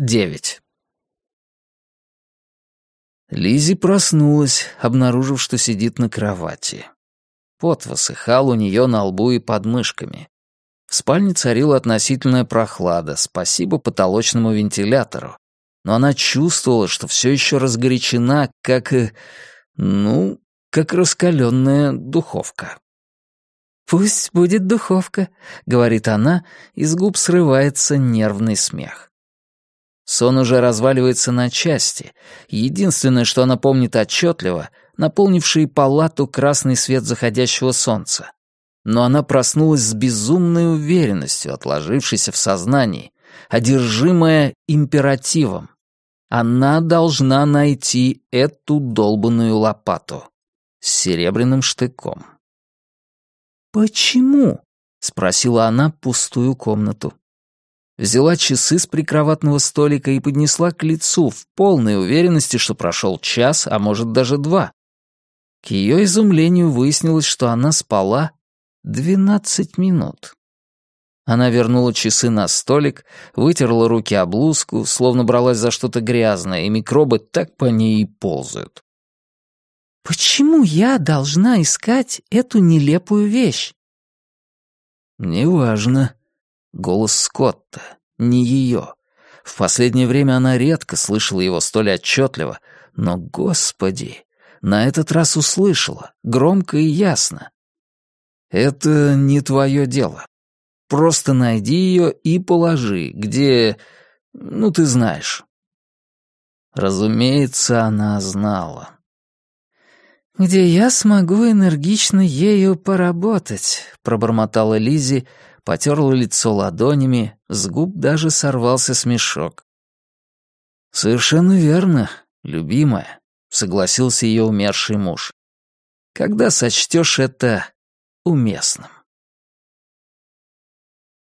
9. Лизи проснулась, обнаружив, что сидит на кровати. Пот высыхал у нее на лбу и под мышками. В спальне царила относительная прохлада, спасибо потолочному вентилятору. Но она чувствовала, что все еще разгорячена, как... ну, как раскаленная духовка. «Пусть будет духовка», — говорит она, и с губ срывается нервный смех. Сон уже разваливается на части. Единственное, что она помнит отчетливо, наполнивший палату красный свет заходящего солнца. Но она проснулась с безумной уверенностью, отложившейся в сознании, одержимая императивом. Она должна найти эту долбанную лопату с серебряным штыком. «Почему?» — спросила она пустую комнату взяла часы с прикроватного столика и поднесла к лицу в полной уверенности, что прошел час, а может даже два. К ее изумлению выяснилось, что она спала двенадцать минут. Она вернула часы на столик, вытерла руки об блузку, словно бралась за что-то грязное, и микробы так по ней и ползают. «Почему я должна искать эту нелепую вещь?» «Неважно», Голос Скотта, не ее. В последнее время она редко слышала его столь отчетливо, но, господи, на этот раз услышала, громко и ясно. «Это не твое дело. Просто найди ее и положи, где... ну, ты знаешь». Разумеется, она знала. «Где я смогу энергично ею поработать», — пробормотала Лизи, потерла лицо ладонями, с губ даже сорвался смешок. «Совершенно верно, любимая», — согласился ее умерший муж. «Когда сочтешь это уместным?»